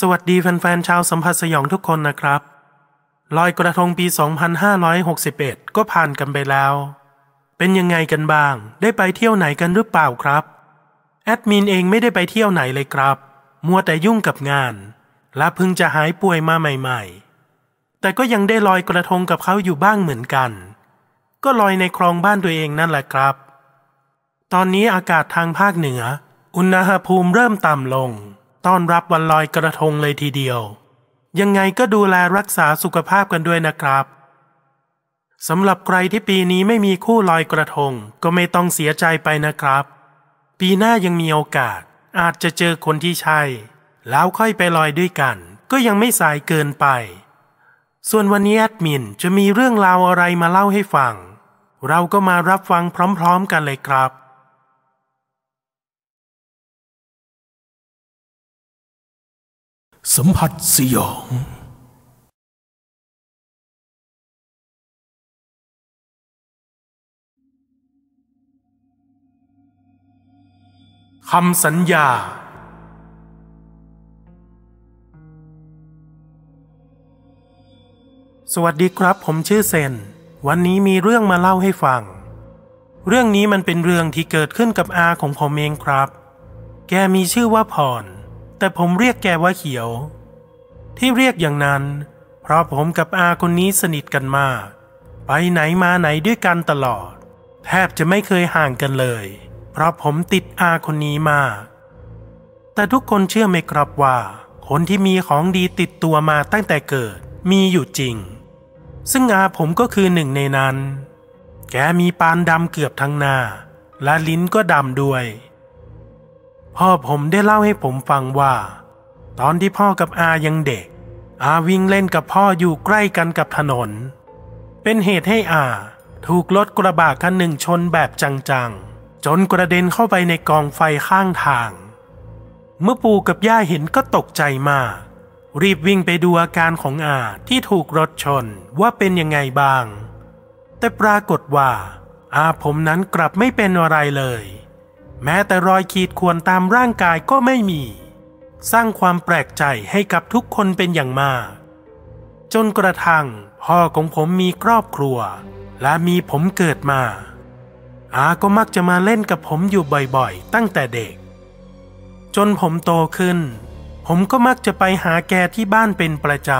สวัสดีแฟนๆชาวสัมผัสสยองทุกคนนะครับ ลอยกระทงปี 2561 ก็ผ่านกันไปแล้ว เป็นยังไงกันบ้าง ได้ไปเที่ยวไหนกันหรือเปล่าครับ แอดมินเองไม่ได้ไปเที่ยวไหนเลยครับ มัวแต่ยุ่งกับงาน และเพิ่งจะหายป่วยมาใหม่ๆ แต่ก็ยังได้ลอยกระทงกับเขาอยู่บ้างเหมือนกัน ก็ลอยในคลองบ้านตัวเองนั่นแหละครับ ตอนนี้อากาศทางภาคเหนือ อุณหภูมิเริ่มต่ำลง ต้อนรับวันลอยกระทงเลยทีเดียว ยังไงก็ดูแลรักษาสุขภาพกันด้วยนะครับสำหรับใครที่ปีนี้ไม่มีคู่ลอยกระทงก็ไม่ต้องเสียใจไปนะครับ ปีหน้ายังมีโอกาส อาจจะเจอคนที่ใช่ แล้วค่อยไปลอยด้วยกัน ก็ยังไม่สายเกินไป ส่วนวันนี้แอดมินจะมีเรื่องราวอะไรมาเล่าให้ฟัง เราก็มารับฟังพร้อมๆกันเลยครับ สัมผัสสยองคำสัญญา สวัสดีครับ ผมชื่อเซน วันนี้มีเรื่องมาเล่าให้ฟัง เรื่องนี้มันเป็นเรื่องที่เกิดขึ้นกับอาของผมเองครับ แกมีชื่อว่าพร แต่ผมเรียกแกว่าเขียว ที่เรียกอย่างนั้น เพราะผมกับอาคนนี้สนิทกันมาก ไปไหนมาไหนด้วยกันตลอด แทบจะไม่เคยห่างกันเลย เพราะผมติดอาคนนี้มาก แต่ทุกคนเชื่อไหมครับว่า คนที่มีของดีติดตัวมาตั้งแต่เกิดมีอยู่จริง ซึ่งอาผมก็คือหนึ่งในนั้น แกมีปานดำเกือบทั้งหน้า และลิ้นก็ดำด้วย พ่อผมได้เล่าให้ผมฟังว่า ตอนที่พ่อกับอายังเด็ก อาวิ่งเล่นกับพ่ออยู่ใกล้กันกับถนน เป็นเหตุให้อาถูกรถกระบะคันหนึ่งชนแบบจังๆ จนกระเด็นเข้าไปในกองไฟข้างทาง เมื่อปู่กับย่าเห็นก็ตกใจมาก รีบวิ่งไปดูอาการของอาที่ถูกรถชนว่าเป็นยังไงบ้าง แต่ปรากฏว่า อาผมนั้นกลับไม่เป็นอะไรเลย แม้แต่รอยขีดข่วนตามร่างกายก็ไม่มี สร้างความแปลกใจให้กับทุกคนเป็นอย่างมาก จนกระทั่งพ่อของผมมีครอบครัว และมีผมเกิดมา อาก็มักจะมาเล่นกับผมอยู่บ่อยๆ ตั้งแต่เด็ก จนผมโตขึ้น ผมก็มักจะไปหาแกที่บ้านเป็นประจ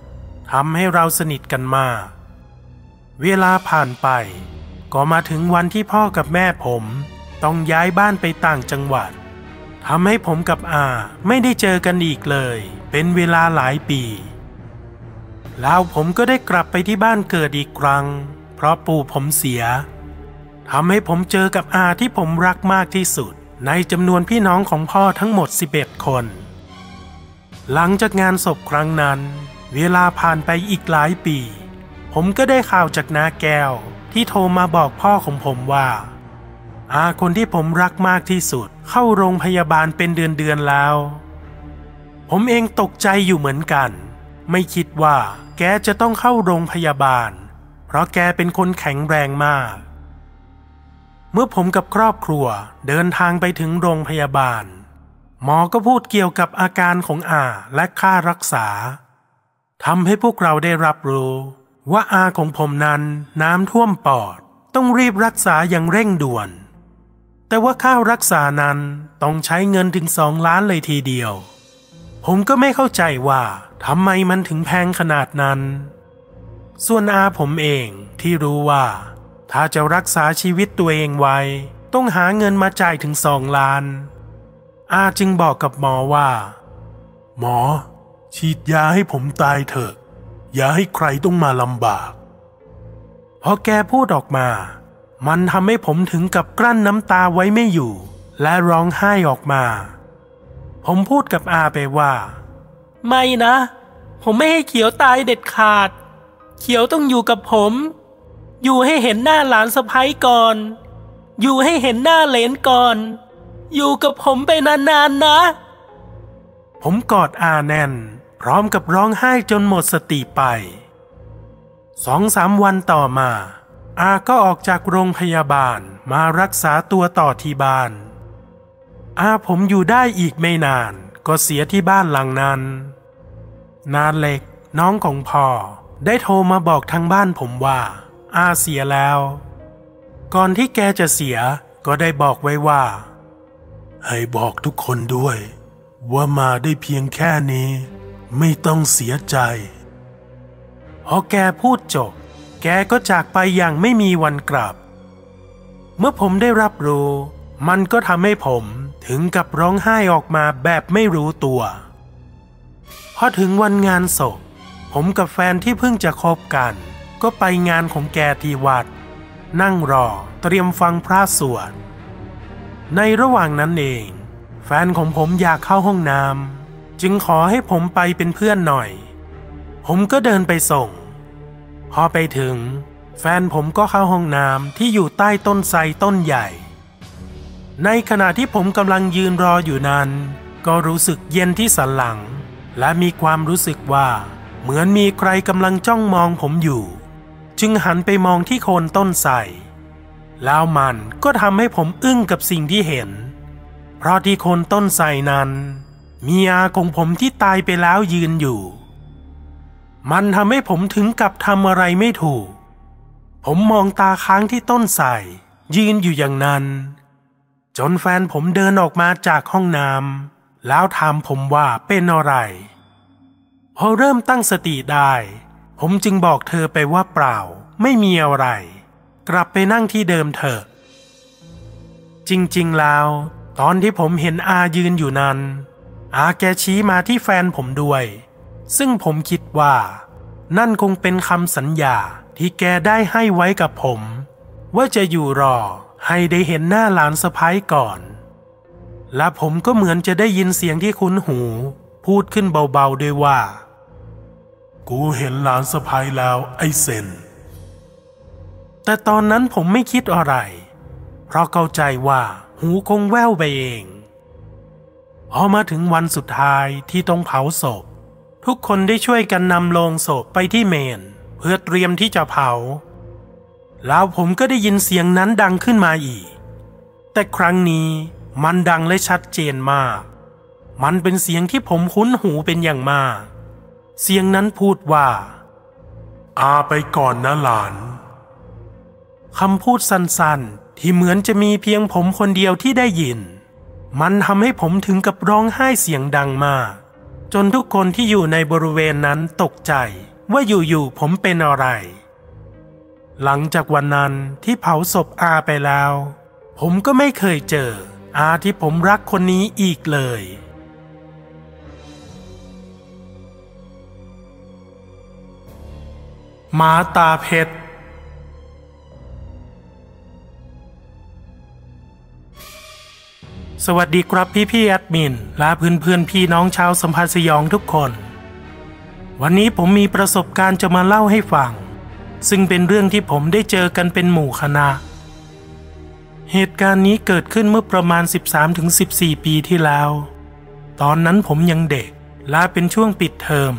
ำทำให้เราสนิทกันมาก เวลาผ่านไป ก็มาถึงวันที่พ่อกับแม่ผม ต้องย้ายบ้านไปต่างจังหวัดทำให้ผมกับอาไม่ได้เจอกันอีกเลย เป็นเวลาหลายปี แล้วผมก็ได้กลับไปที่บ้านเกิดอีกครั้ง เพราะปู่ผมเสียทำให้ผมเจอกับอาที่ผมรักมากที่สุด ในจำนวนพี่น้องของพ่อทั้งหมด 11 คน หลังจากงานศพครั้งนั้น เวลาผ่านไปอีกหลายปี ผมก็ได้ข่าวจากนาแก้วที่โทรมาบอกพ่อของผมว่า อาคนที่ผมรักมากที่สุด เข้าโรงพยาบาลเป็นเดือนๆแล้ว ผมเองตกใจอยู่เหมือนกัน ไม่คิดว่า แกจะต้องเข้าโรงพยาบาล เพราะแกเป็นคนแข็งแรงมาก เมื่อผมกับครอบครัวเดินทางไปถึงโรงพยาบาล หมอก็พูดเกี่ยวกับอาการของอาและค่ารักษาทำให้พวกเราได้รับรู้ ว่าอาของผมนั้นน้ำท่วมปอด ต้องรีบรักษาอย่างเร่งด่วน แต่ว่าค่ารักษานั้นต้องใช้เงินถึงสองล้านเลยทีเดียว ผมก็ไม่เข้าใจว่าทำไมมันถึงแพงขนาดนั้น ส่วนอาผมเองที่รู้ว่า ถ้าจะรักษาชีวิตตัวเองไว้ ต้องหาเงินมาจ่ายถึงสองล้าน อาจึงบอกกับหมอว่า หมอ ฉีดยาให้ผมตายเถอะ อย่าให้ใครต้องมาลำบากพอแกพูดออกมา มันทำให้ผมถึงกับกลั้นน้ำตาไว้ไม่อยู่ และร้องไห้ออกมา ผมพูดกับอาไปว่า ไม่นะ ผมไม่ให้เขียวตายเด็ดขาด เขียวต้องอยู่กับผม อยู่ให้เห็นหน้าหลานสะพ้ยก่อน อยู่ให้เห็นหน้าเหลนก่อน อยู่กับผมไปนานๆนนะ ผมกอดอาแน่น พร้อมกับร้องไห้จนหมดสติไปสองสามวันต่อมา อาก็ออกจากโรงพยาบาลมารักษาตัวต่อที่บ้าน อาผมอยู่ได้อีกไม่นานก็เสียที่บ้านหลังนั้น นาเล็กน้องของพ่อได้โทรมาบอกทางบ้านผมว่า อาเสียแล้ว ก่อนที่แกจะเสียก็ได้บอกไว้ว่า ให้บอกทุกคนด้วย ว่ามาได้เพียงแค่นี้ ไม่ต้องเสียใจพอแกพูดจบ แกก็จากไปอย่างไม่มีวันกลับ เมื่อผมได้รับรู้ มันก็ทำให้ผมถึงกับร้องไห้ออกมาแบบไม่รู้ตัวพอถึงวันงานศพ ผมกับแฟนที่เพิ่งจะคบกัน ก็ไปงานของแกที่วัด นั่งรอเตรียมฟังพระสวดในระหว่างนั้นเอง แฟนของผมอยากเข้าห้องน้ำจึงขอให้ผมไปเป็นเพื่อนหน่อย ผมก็เดินไปส่ง พอไปถึง แฟนผมก็เข้าห้องน้ำที่อยู่ใต้ต้นไทรต้นใหญ่ ในขณะที่ผมกำลังยืนรออยู่นั้น ก็รู้สึกเย็นที่สันหลัง และมีความรู้สึกว่า เหมือนมีใครกำลังจ้องมองผมอยู่ จึงหันไปมองที่โคนต้นไทรแล้วมันก็ทำให้ผมอึ้งกับสิ่งที่เห็น เพราะที่โคนต้นไทรนั้น มีอาของผมที่ตายไปแล้วยืนอยู่ มันทำให้ผมถึงกับทำอะไรไม่ถูก ผมมองตาค้างที่ต้นไทรยืนอยู่อย่างนั้น จนแฟนผมเดินออกมาจากห้องน้ำแล้วถามผมว่าเป็นอะไร พอเริ่มตั้งสติได้ ผมจึงบอกเธอไปว่าเปล่า ไม่มีอะไร กลับไปนั่งที่เดิมเถอะ จริงๆแล้ว ตอนที่ผมเห็นอายืนอยู่นั้น อาแกชี้มาที่แฟนผมด้วย ซึ่งผมคิดว่า นั่นคงเป็นคำสัญญาที่แกได้ให้ไว้กับผม ว่าจะอยู่รอให้ได้เห็นหน้าหลานสะพ้ายก่อน และผมก็เหมือนจะได้ยินเสียงที่คุ้นหู พูดขึ้นเบาๆด้วยว่า กูเห็นหลานสะพ้ายแล้วไอ้เซนแต่ตอนนั้นผมไม่คิดอะไร เพราะเข้าใจว่าหูคงแว่วไปเอง พอมาถึงวันสุดท้ายที่ต้องเผาศพ ทุกคนได้ช่วยกันนำโลงศพไปที่เมน เพื่อเตรียมที่จะเผา แล้วผมก็ได้ยินเสียงนั้นดังขึ้นมาอีก แต่ครั้งนี้มันดังและชัดเจนมาก มันเป็นเสียงที่ผมคุ้นหูเป็นอย่างมาก เสียงนั้นพูดว่า อาไปก่อนนะหลานคำพูดสั้นๆ ที่เหมือนจะมีเพียงผมคนเดียวที่ได้ยิน มันทำให้ผมถึงกับร้องไห้เสียงดังมาก จนทุกคนที่อยู่ในบริเวณนั้นตกใจว่าอยู่ๆผมเป็นอะไร หลังจากวันนั้นที่เผาศพอาไปแล้ว ผมก็ไม่เคยเจอ อาที่ผมรักคนนี้อีกเลย หมาตาเพชร สวัสดีครับพี่พี่แอดมินและเพื่อนเพื่อนพี่น้องชาวสัมพันธ์สยองทุกคน วันนี้ผมมีประสบการณ์จะมาเล่าให้ฟัง ซึ่งเป็นเรื่องที่ผมได้เจอกันเป็นหมู่คณะ เหตุการณ์นี้เกิดขึ้นเมื่อประมาณ 13-14 ปีที่แล้ว ตอนนั้นผมยังเด็กและเป็นช่วงปิดเทอม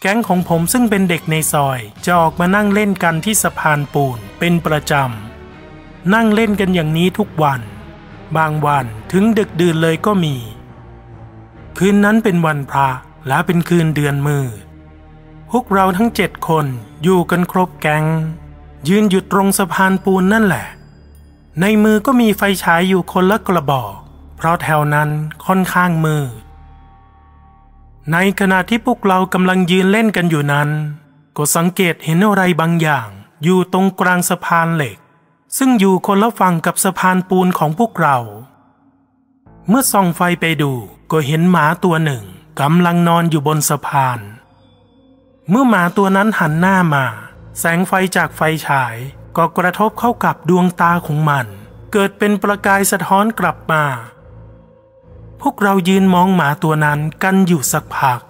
แก๊งของผมซึ่งเป็นเด็กในซอยจะออกมานั่งเล่นกันที่สะพานปูนเป็นประจำนั่งเล่นกันอย่างนี้ทุกวัน บางวันถึงดึกดื่นเลยก็มี คืนนั้นเป็นวันพระและเป็นคืนเดือนมืดพวกเราทั้งเจ็ดคนอยู่กันครบแก๊งยืนอยู่ตรงสะพานปูนนั่นแหละ ในมือก็มีไฟฉายอยู่คนละกระบอก เพราะแถวนั้นค่อนข้างมืดในขณะที่พวกเรากำลังยืนเล่นกันอยู่นั้น ก็สังเกตเห็นอะไรบางอย่างอยู่ตรงกลางสะพานเหล็ก ซึ่งอยู่คนละฝั่งกับสะพานปูนของพวกเรา เมื่อส่องไฟไปดูก็เห็นหมาตัวหนึ่งกำลังนอนอยู่บนสะพาน เมื่อหมาตัวนั้นหันหน้ามา แสงไฟจากไฟฉายก็กระทบเข้ากับดวงตาของมัน เกิดเป็นประกายสะท้อนกลับมา พวกเรายืนมองหมาตัวนั้นกันอยู่สักพัก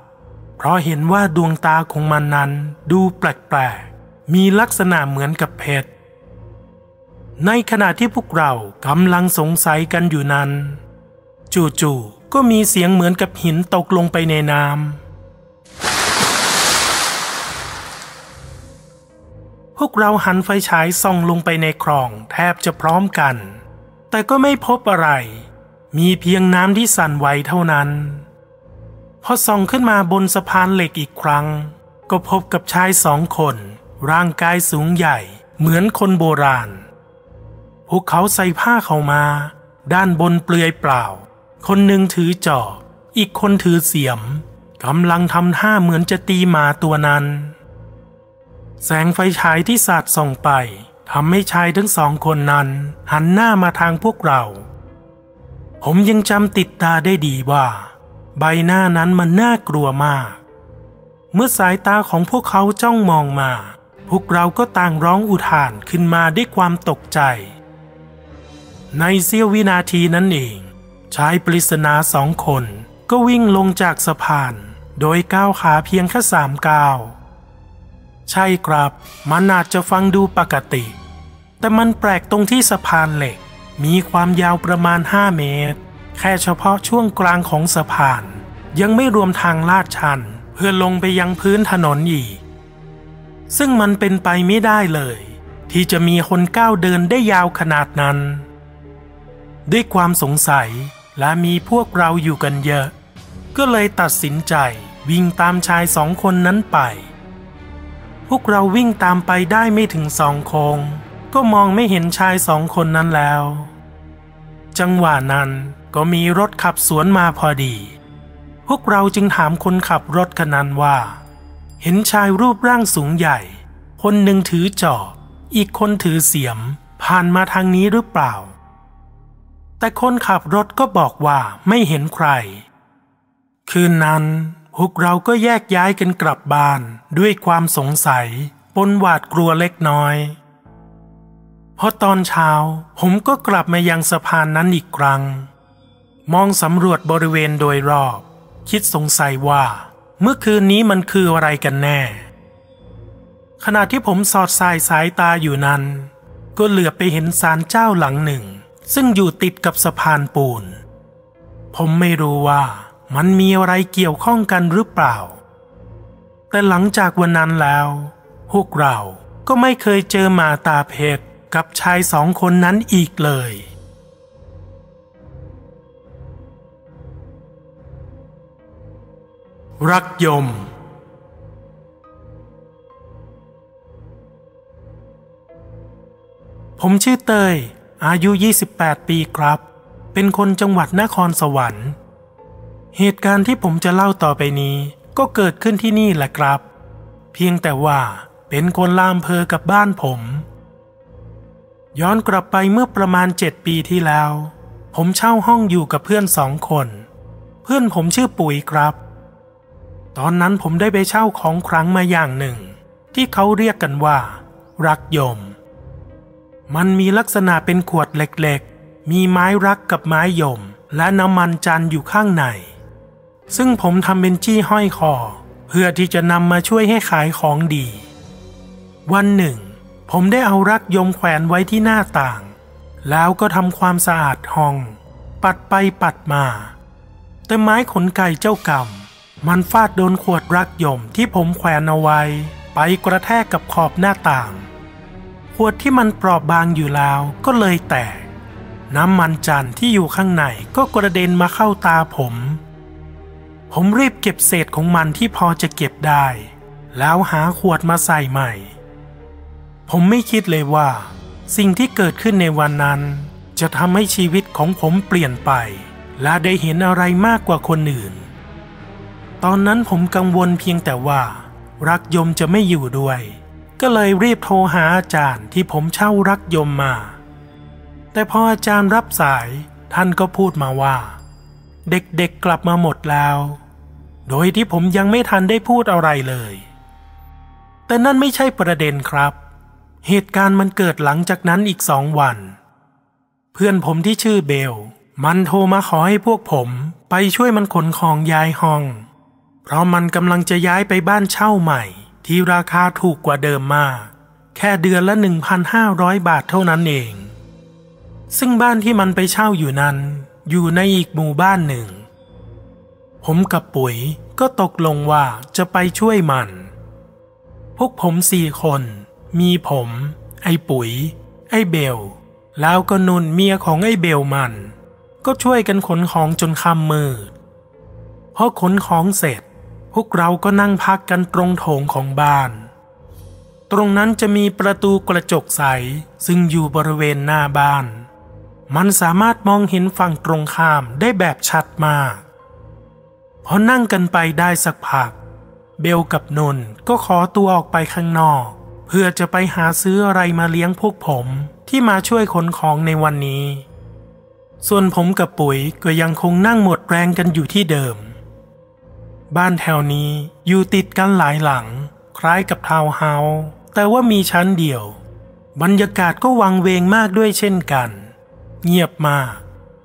เพราะเห็นว่าดวงตาของมันนั้นดูแปลกๆ มีลักษณะเหมือนกับเพชร ในขณะที่พวกเรากำลังสงสัยกันอยู่นั้น จู่ๆก็มีเสียงเหมือนกับหินตกลงไปในน้ำพวกเราหันไฟฉายส่องลงไปในคลองแทบจะพร้อมกัน แต่ก็ไม่พบอะไร มีเพียงน้ำที่สั่นไหวเท่านั้น พอส่องขึ้นมาบนสะพานเหล็กอีกครั้ง ก็พบกับชายสองคน ร่างกายสูงใหญ่ เหมือนคนโบราณ พวกเขาใส่ผ้าเข้ามา ด้านบนเปลือยเปล่า คนหนึ่งถือจอบ อีกคนถือเสียมกำลังทำท่าเหมือนจะตีหมาตัวนั้น แสงไฟฉายที่สาดส่องไปทำให้ชายทั้งสองคนนั้น หันหน้ามาทางพวกเรา ผมยังจำติดตาได้ดีว่า ใบหน้านั้นมันน่ากลัวมาก เมื่อสายตาของพวกเขาจ้องมองมา พวกเราก็ต่างร้องอุทานขึ้นมาด้วยความตกใจ ในเสี้ยววินาทีนั้นเอง ชายปริศนาสองคน ก็วิ่งลงจากสะพาน โดยก้าวขาเพียงแค่สามก้าว ใช่ครับ มันอาจจะฟังดูปกติ แต่มันแปลกตรงที่สะพานเหล็ก มีความยาวประมาณ 5 เมตร แค่เฉพาะช่วงกลางของสะพาน ยังไม่รวมทางลาดชัน เพื่อลงไปยังพื้นถนนอีก ซึ่งมันเป็นไปไม่ได้เลย ที่จะมีคนก้าวเดินได้ยาวขนาดนั้น ด้วยความสงสัยและมีพวกเราอยู่กันเยอะ ก็เลยตัดสินใจวิ่งตามชายสองคนนั้นไป พวกเราวิ่งตามไปได้ไม่ถึงสองโคง ก็มองไม่เห็นชายสองคนนั้นแล้ว จังหวะนั้นก็มีรถขับสวนมาพอดี พวกเราจึงถามคนขับรถคันนั้นว่า เห็นชายรูปร่างสูงใหญ่ คนหนึ่งถือจอบ อีกคนถือเสียม ผ่านมาทางนี้หรือเปล่า แต่คนขับรถก็บอกว่าไม่เห็นใคร คืนนั้นพวกเราก็แยกย้ายกันกลับบ้านด้วยความสงสัยปนหวาดกลัวเล็กน้อยพอตอนเช้าผมก็กลับมายังสะพานนั้นอีกครั้ง มองสำรวจบริเวณโดยรอบ คิดสงสัยว่า เมื่อคืนนี้มันคืออะไรกันแน่ ขณะที่ผมสอดสายสายตาอยู่นั้น ก็เหลือไปเห็นศาลเจ้าหลังหนึ่ง ซึ่งอยู่ติดกับสะพานปูน ผมไม่รู้ว่ามันมีอะไรเกี่ยวข้องกันหรือเปล่า แต่หลังจากวันนั้นแล้ว พวกเราก็ไม่เคยเจอหมาตาเพชรกับชายสองคนนั้นอีกเลย รักยม ผมชื่อเตย อายุ 28 ปีครับ เป็นคนจังหวัดนครสวรรค์ เหตุการณ์ที่ผมจะเล่าต่อไปนี้ก็เกิดขึ้นที่นี่แหละครับ เพียงแต่ว่าเป็นคนลามเพอกับบ้านผม ย้อนกลับไปเมื่อประมาณเจ็ดปีที่แล้ว ผมเช่าห้องอยู่กับเพื่อนสองคน เพื่อนผมชื่อปุ๋ยครับ ตอนนั้นผมได้ไปเช่าของครั้งมาอย่างหนึ่ง ที่เขาเรียกกันว่า รักยม มันมีลักษณะเป็นขวดเล็กๆ มีไม้รักกับไม้ยม และน้ำมันจันอยู่ข้างใน ซึ่งผมทำเป็นจี้ห้อยคอ เพื่อที่จะนำมาช่วยให้ขายของดี วันหนึ่ง ผมได้เอารักยมแขวนไว้ที่หน้าต่าง แล้วก็ทำความสะอาดห้อง ปัดไปปัดมา แต่ไม้ขนไก่เจ้ากรรม มันฟาดโดนขวดรักยมที่ผมแขวนเอาไว้ ไปกระแทกกับขอบหน้าต่าง ขวดที่มันเปราบบางอยู่แล้วก็เลยแตก น้ำมันจันที่อยู่ข้างในก็กระเด็นมาเข้าตาผม ผมรีบเก็บเศษของมันที่พอจะเก็บได้ แล้วหาขวดมาใส่ใหม่ ผมไม่คิดเลยว่า สิ่งที่เกิดขึ้นในวันนั้น จะทำให้ชีวิตของผมเปลี่ยนไป และได้เห็นอะไรมากกว่าคนอื่น ตอนนั้นผมกังวลเพียงแต่ว่า รักยมจะไม่อยู่ด้วย ก็เลยรีบโทรหาอาจารย์ที่ผมเช่ารักยมมา แต่พออาจารย์รับสายท่านก็พูดมาว่า เด็กๆกลับมาหมดแล้ว โดยที่ผมยังไม่ทันได้พูดอะไรเลย แต่นั่นไม่ใช่ประเด็นครับ เหตุการณ์มันเกิดหลังจากนั้นอีกสองวัน เพื่อนผมที่ชื่อเบล มันโทรมาขอให้พวกผมไปช่วยมันขนของย้ายห้อง เพราะมันกำลังจะย้ายไปบ้านเช่าใหม่ ที่ราคาถูกกว่าเดิมมาก แค่เดือนละ 1,500 บาทเท่านั้นเอง ซึ่งบ้านที่มันไปเช่าอยู่นั้น อยู่ในอีกหมู่บ้านหนึ่ง ผมกับปุ๋ยก็ตกลงว่าจะไปช่วยมัน พวกผมสี่คน มีผม ไอ้ปุ๋ย ไอ้เบล แล้วก็นุนเมียของไอ้เบลมัน ก็ช่วยกันขนของจนค่ำมืดพอขนของเสร็จ วกเราก็นั่งพักกันตรงโถงของบ้าน ตรงนั้นจะมีประตูกระจกใส ซึ่งอยู่บริเวณหน้าบ้าน มันสามารถมองเห็นฝั่งตรงข้ามได้แบบชัดมากพอนั่งกันไปได้สักพัก เบลกับนนก็ขอตัวออกไปข้างนอก เพื่อจะไปหาซื้ออะไรมาเลี้ยงพวกผมที่มาช่วยขนของในวันนี้ ส่วนผมกับปุ๋ยก็ยังคงนั่งหมดแรงกันอยู่ที่เดิม บ้านแถวนี้อยู่ติดกันหลายหลัง คล้ายกับทาวน์เฮาส์แต่ว่ามีชั้นเดียว บรรยากาศก็วังเวงมากด้วยเช่นกัน เงียบมาก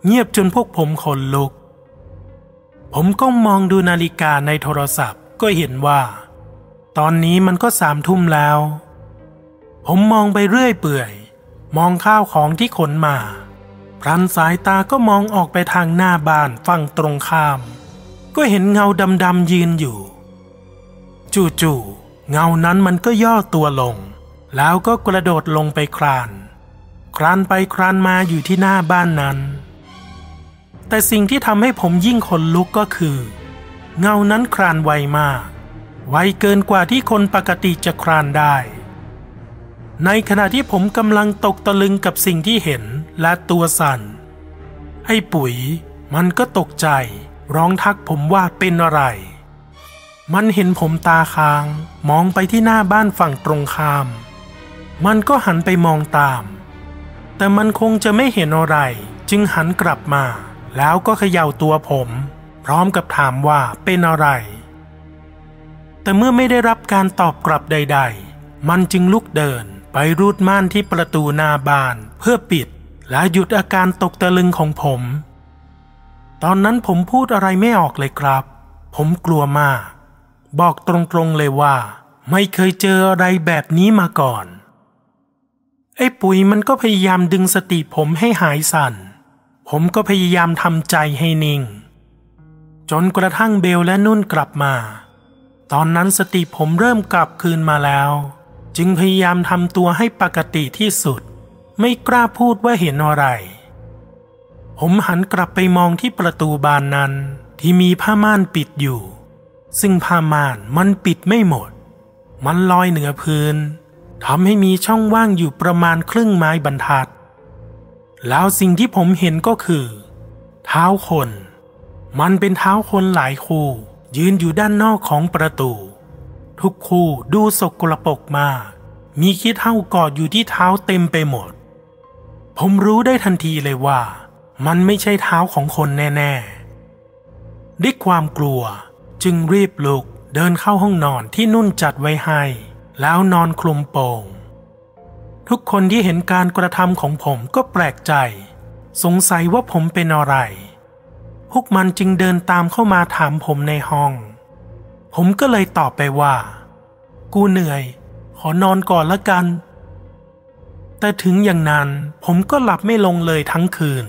เงียบจนพวกผมขนลุก ผมก็มองดูนาฬิกาในโทรศัพท์ก็เห็นว่า ตอนนี้มันก็สามทุ่มแล้ว ผมมองไปเรื่อยเปื่อย มองข้าวของที่ขนมาพรันสายตาก็มองออกไปทางหน้าบ้านฝั่งตรงข้าม ก็เห็นเงาดำๆยืนอยู่ จู่ๆเงานั้นมันก็ย่อตัวลง แล้วก็กระโดดลงไปคลาน คลานไปคลานมาอยู่ที่หน้าบ้านนั้น แต่สิ่งที่ทำให้ผมยิ่งขนลุกก็คือ เงานั้นคลานไวมาก ไวเกินกว่าที่คนปกติจะคลานได้ ในขณะที่ผมกำลังตกตะลึงกับสิ่งที่เห็นและตัวสั่นไอ้ปุ๋ยมันก็ตกใจ ร้องทักผมว่าเป็นอะไร มันเห็นผมตาค้างมองไปที่หน้าบ้านฝั่งตรงข้าม มันก็หันไปมองตาม แต่มันคงจะไม่เห็นอะไร จึงหันกลับมา แล้วก็เขย่าตัวผม พร้อมกับถามว่าเป็นอะไร แต่เมื่อไม่ได้รับการตอบกลับใด ๆ มันจึงลุกเดินไปรูดม่านที่ประตูหน้าบ้านเพื่อปิดและหยุดอาการตกตะลึงของผม ตอนนั้นผมพูดอะไรไม่ออกเลยครับ ผมกลัวมาก บอกตรงๆเลยว่า ไม่เคยเจออะไรแบบนี้มาก่อน ไอ้ปุ๋ยมันก็พยายามดึงสติผมให้หายสั่น ผมก็พยายามทำใจให้นิ่ง จนกระทั่งเบลและนุ่นกลับมา ตอนนั้นสติผมเริ่มกลับคืนมาแล้ว จึงพยายามทำตัวให้ปกติที่สุด ไม่กล้าพูดว่าเห็นอะไร ผมหันกลับไปมองที่ประตูบานนั้นที่มีผ้าม่านปิดอยู่ ซึ่งผ้าม่านมันปิดไม่หมด มันลอยเหนือพื้นทำให้มีช่องว่างอยู่ประมาณครึ่งไม้บรรทัด แล้วสิ่งที่ผมเห็นก็คือ เท้าคน มันเป็นเท้าคนหลายคู่ ยืนอยู่ด้านนอกของประตู ทุกคู่ดูสกรปรกมาก มีขี้เท่ากอดอยู่ที่เท้าเต็มไปหมด ผมรู้ได้ทันทีเลยว่า มันไม่ใช่เท้าของคนแน่ๆด้วยความกลัวจึงรีบลุกเดินเข้าห้องนอนที่นุ่นจัดไว้ให้ แล้วนอนคลุมโปง ทุกคนที่เห็นการกระทำของผมก็แปลกใจ สงสัยว่าผมเป็นอะไร พวกมันจึงเดินตามเข้ามาถามผมในห้อง ผมก็เลยตอบไปว่า กูเหนื่อย ขอนอนก่อนละกัน แต่ถึงอย่างนั้นผมก็หลับไม่ลงเลยทั้งคืน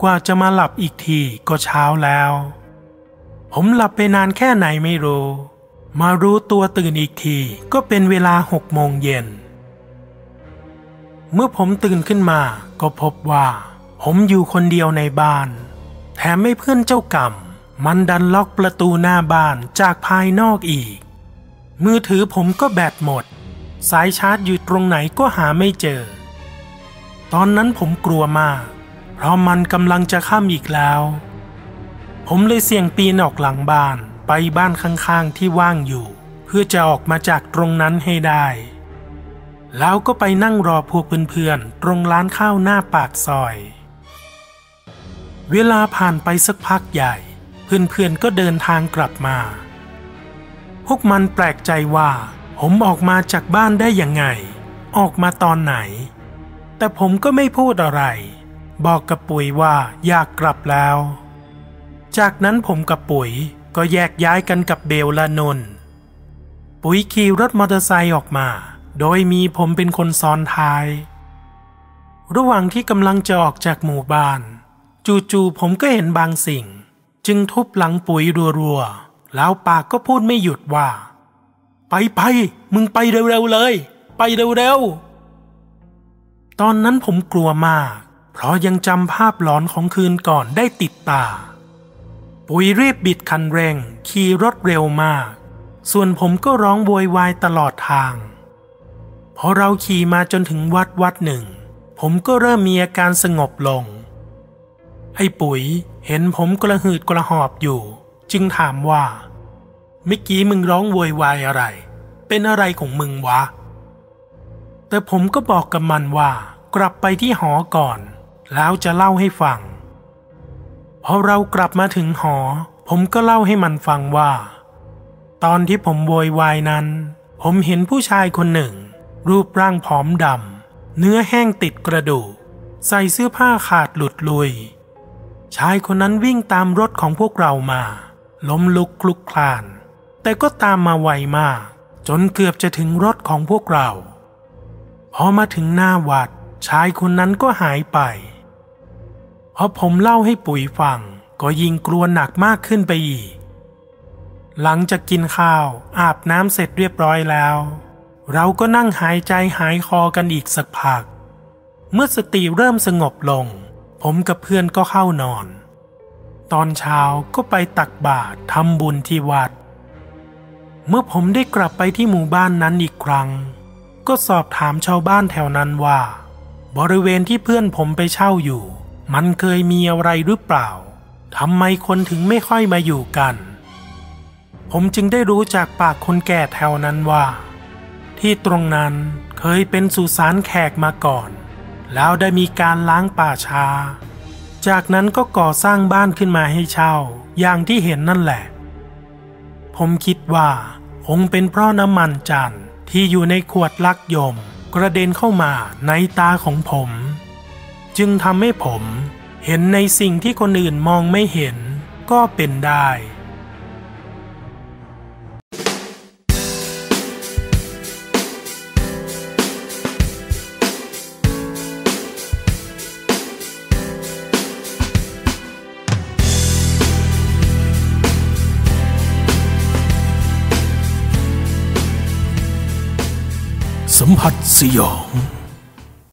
กว่าจะมาหลับอีกทีก็เช้าแล้ว ผมหลับไปนานแค่ไหนไม่รู้ มารู้ตัวตื่นอีกทีก็เป็นเวลาหกโมงเย็น เมื่อผมตื่นขึ้นมาก็พบว่า ผมอยู่คนเดียวในบ้าน แถมไม่เพื่อนเจ้ากรรม มันดันล็อกประตูหน้าบ้านจากภายนอกอีก มือถือผมก็แบตหมด สายชาร์จอยู่ตรงไหนก็หาไม่เจอ ตอนนั้นผมกลัวมาก ราะมันกำลังจะข้ามอีกแล้ว ผมเลยเสี่ยงปีนออกหลังบ้านไปบ้านข้างๆที่ว่างอยู่ เพื่อจะออกมาจากตรงนั้นให้ได้ แล้วก็ไปนั่งรอพวกเพื่อนๆตรงร้านข้าวหน้าปากซอย เวลาผ่านไปสักพักใหญ่ เพื่อนๆก็เดินทางกลับมา พวกมันแปลกใจว่า ผมออกมาจากบ้านได้ยังไง ออกมาตอนไหน แต่ผมก็ไม่พูดอะไร บอกกับปุ๋ยว่าอยากกลับแล้ว จากนั้นผมกับปุ๋ยก็แยกย้ายกันกับเบลและนนท์ปุ๋ยขี่รถมอเตอร์ไซค์ออกมา โดยมีผมเป็นคนซ้อนท้าย ระหว่างที่กำลังจะออกจากหมู่บ้าน จู่ๆผมก็เห็นบางสิ่ง จึงทุบหลังปุ๋ยรัวๆ แล้วปากก็พูดไม่หยุดว่า ไปไปมึงไปเร็วๆเลย ไปเร็วๆตอนนั้นผมกลัวมาก เพราะยังจำภาพหลอนของคืนก่อนได้ติดตา ปุ๋ยรีบบิดคันเร่ง ขี่รถเร็วมาก ส่วนผมก็ร้องโวยวายตลอดทาง พอเราขี่มาจนถึงวัดวัดหนึ่ง ผมก็เริ่มมีอาการสงบลง ไอ้ปุ๋ยเห็นผมกระหืดกระหอบอยู่ จึงถามว่าเมื่อกี้มึงร้องโวยวายอะไร เป็นอะไรของมึงวะ แต่ผมก็บอกกับมันว่ากลับไปที่หอก่อน แล้วจะเล่าให้ฟัง พอเรากลับมาถึงหอ ผมก็เล่าให้มันฟังว่า ตอนที่ผมโวยวายนั้น ผมเห็นผู้ชายคนหนึ่ง รูปร่างผอมดำเนื้อแห้งติดกระดูก ใส่เสื้อผ้าขาดหลุดลุย ชายคนนั้นวิ่งตามรถของพวกเรามา ล้มลุกคลุกคลาน แต่ก็ตามมาไวมาก จนเกือบจะถึงรถของพวกเราพอมาถึงหน้าวัดชายคนนั้นก็หายไป อผมเล่าให้ปุ๋ยฟัง ก็ยิ่งกลัวหนักมากขึ้นไปอีก หลังจากกินข้าวอาบน้ำเสร็จเรียบร้อยแล้ว เราก็นั่งหายใจหายคอกันอีกสักพัก เมื่อสติเริ่มสงบลง ผมกับเพื่อนก็เข้านอน ตอนเช้าก็ไปตักบาตรทำบุญที่วัด เมื่อผมได้กลับไปที่หมู่บ้านนั้นอีกครั้ง ก็สอบถามชาวบ้านแถวนั้นว่า บริเวณที่เพื่อนผมไปเช่าอยู่ มันเคยมีอะไรหรือเปล่าทำไมคนถึงไม่ค่อยมาอยู่กัน ผมจึงได้รู้จากปากคนแก่แถวนั้นว่า ที่ตรงนั้นเคยเป็นสุสานแขกมาก่อน แล้วได้มีการล้างป่าชาจากนั้นก็ก่อสร้างบ้านขึ้นมาให้เช่า อย่างที่เห็นนั่นแหละ ผมคิดว่าคงเป็นเพราะน้ำมันจันทร์ที่อยู่ในขวดลักยม กระเด็นเข้ามาในตาของผม จึงทำให้ผมเห็นในสิ่งที่คนอื่นมองไม่เห็นก็เป็นได้ สัมผัสสยอง